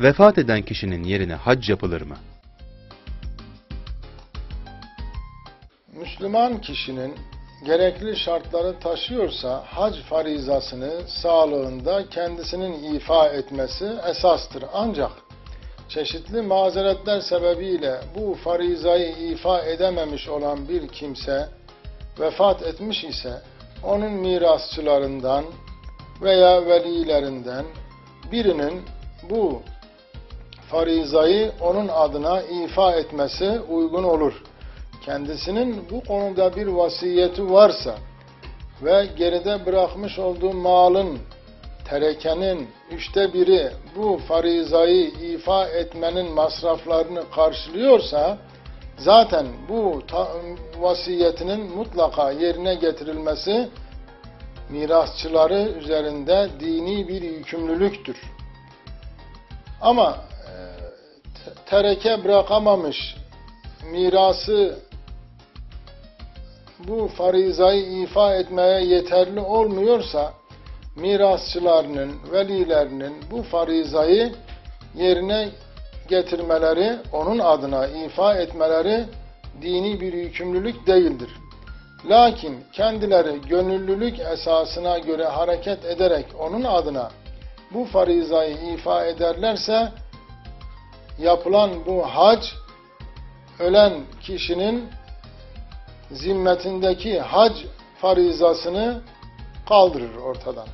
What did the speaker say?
Vefat eden kişinin yerine hac yapılır mı? Müslüman kişinin gerekli şartları taşıyorsa hac farizasını sağlığında kendisinin ifa etmesi esastır. Ancak çeşitli mazeretler sebebiyle bu farizayı ifa edememiş olan bir kimse vefat etmiş ise onun mirasçılarından veya velilerinden birinin bu farizayı onun adına ifa etmesi uygun olur. Kendisinin bu konuda bir vasiyeti varsa ve geride bırakmış olduğu malın, terekenin üçte biri bu farizayı ifa etmenin masraflarını karşılıyorsa, zaten bu vasiyetinin mutlaka yerine getirilmesi mirasçıları üzerinde dini bir yükümlülüktür. Ama tereke bırakamamış, mirası bu farizayı ifa etmeye yeterli olmuyorsa, mirasçılarının, velilerinin bu farizayı yerine getirmeleri, onun adına ifa etmeleri dini bir yükümlülük değildir. Lakin kendileri gönüllülük esasına göre hareket ederek onun adına bu farizayı ifa ederlerse yapılan bu hac ölen kişinin zimmetindeki hac farizasını kaldırır ortadan.